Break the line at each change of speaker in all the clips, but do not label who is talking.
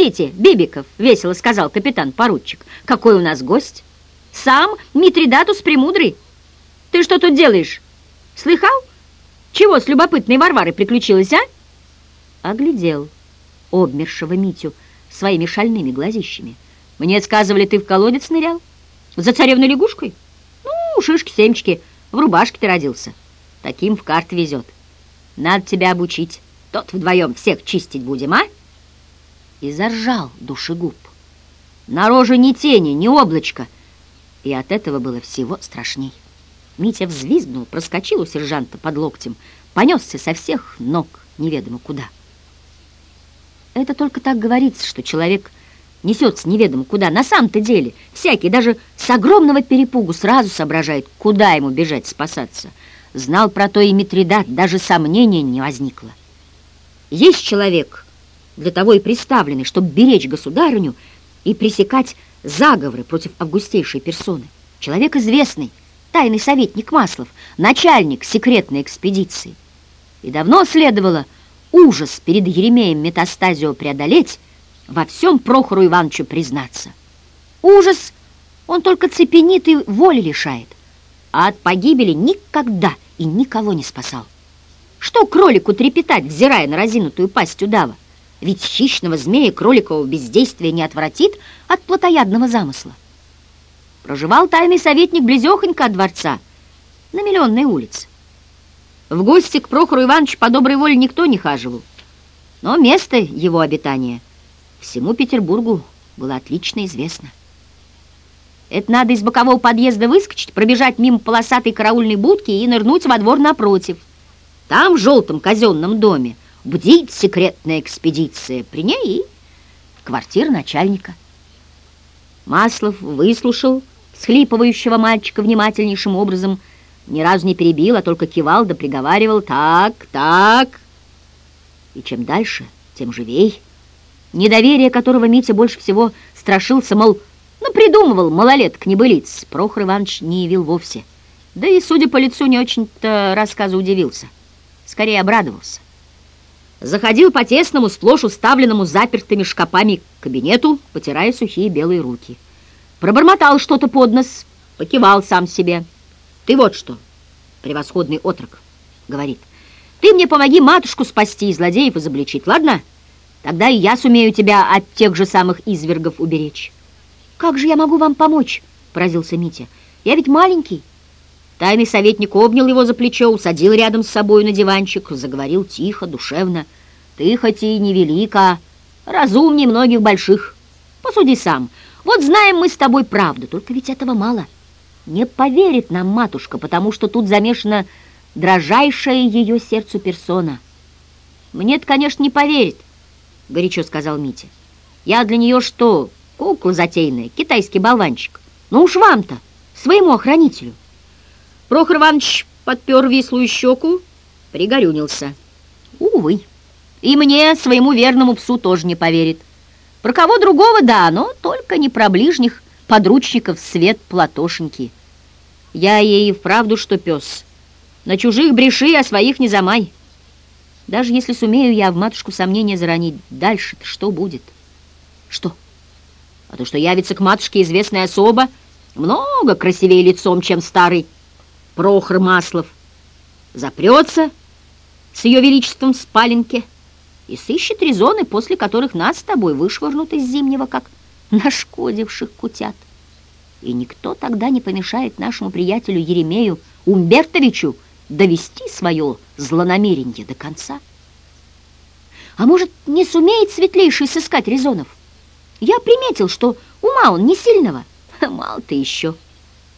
«Глядите, Бибиков!» — весело сказал капитан-поручик. «Какой у нас гость! Сам Митридатус Премудрый! Ты что тут делаешь? Слыхал? Чего с любопытной Варварой приключилось, а?» Оглядел обмершего Митю своими шальными глазищами. «Мне сказывали, ты в колодец нырял? За царевной лягушкой? Ну, шишки-семечки, в рубашке ты родился. Таким в карт везет. Надо тебя обучить. Тот вдвоем всех чистить будем, а?» И заржал душегуб. На роже ни тени, ни облачка. И от этого было всего страшней. Митя взвизгнул, проскочил у сержанта под локтем, понесся со всех ног неведомо куда. Это только так говорится, что человек несется неведомо куда. На самом-то деле всякий, даже с огромного перепугу, сразу соображает, куда ему бежать спасаться. Знал про то и Митридат, даже сомнения не возникло. Есть человек, для того и приставленный, чтобы беречь государыню и пресекать заговоры против августейшей персоны. Человек известный, тайный советник Маслов, начальник секретной экспедиции. И давно следовало ужас перед Еремеем Метастазио преодолеть, во всем Прохору Ивановичу признаться. Ужас он только цепенит и воли лишает, а от погибели никогда и никого не спасал. Что кролику трепетать, взирая на разинутую пасть удава? Ведь хищного змея кроликового бездействия не отвратит от плотоядного замысла. Проживал тайный советник близехонько от дворца, на Миллионной улице. В гости к Прохору Ивановичу по доброй воле никто не хаживал. Но место его обитания всему Петербургу было отлично известно. Это надо из бокового подъезда выскочить, пробежать мимо полосатой караульной будки и нырнуть во двор напротив. Там, в желтом казенном доме, бдит секретная экспедиция. При ней и квартира начальника. Маслов выслушал схлипывающего мальчика внимательнейшим образом, ни разу не перебил, а только кивал да приговаривал «так, так». И чем дальше, тем живей. Недоверие, которого Митя больше всего страшился, мол, ну, придумывал малолеток небылиц, Прохор Иванович не явил вовсе. Да и, судя по лицу, не очень-то рассказу удивился. Скорее обрадовался. Заходил по тесному, сплошь уставленному запертыми шкапами кабинету, потирая сухие белые руки. Пробормотал что-то под нос, покивал сам себе. «Ты вот что, превосходный отрок», — говорит, «ты мне помоги матушку спасти и злодеев изобличить, ладно? Тогда и я сумею тебя от тех же самых извергов уберечь». «Как же я могу вам помочь?» — поразился Митя. «Я ведь маленький». Тайный советник обнял его за плечо, усадил рядом с собой на диванчик, заговорил тихо, душевно. «Ты хоть и невелика, разумнее многих больших. Посуди сам. Вот знаем мы с тобой правду, только ведь этого мало». Не поверит нам матушка, потому что тут замешана дрожайшая ее сердцу персона. Мне-то, конечно, не поверит, — горячо сказал Митя. Я для нее что, кукла затейная, китайский болванчик? Ну уж вам-то, своему охранителю. Прохор Иванович подпер вислую щеку, пригорюнился. Увы, и мне, своему верному псу, тоже не поверит. Про кого другого, да, но только не про ближних подручников свет Платошеньки. Я ей вправду что пес. На чужих бреши, а своих не замай. Даже если сумею я в матушку сомнения заронить, дальше что будет? Что? А то, что явится к матушке известная особа, много красивее лицом, чем старый Прохор Маслов. Запрется с ее величеством в спаленке и сыщет резоны, после которых нас с тобой вышвырнут из зимнего, как нашкодивших кутят и никто тогда не помешает нашему приятелю Еремею Умбертовичу довести свое злонамерение до конца. А может, не сумеет светлейший сыскать резонов? Я приметил, что ума он не сильного. Мало-то еще,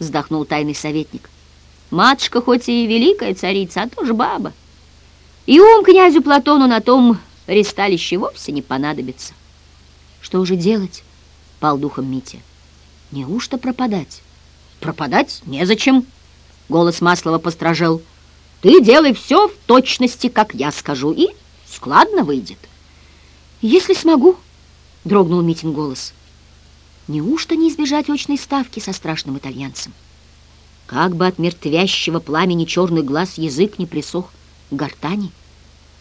вздохнул тайный советник. Матушка хоть и великая царица, а тоже баба. И ум князю Платону на том ресталище вовсе не понадобится. Что же делать? Пал духом Митя. Неужто пропадать? Пропадать незачем. Голос Маслова постражел. Ты делай все в точности, как я скажу, и складно выйдет. Если смогу, дрогнул Митин голос. Неужто не избежать очной ставки со страшным итальянцем? Как бы от мертвящего пламени черный глаз язык не присох к гортани.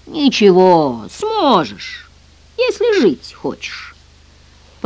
Ничего, сможешь, если жить хочешь.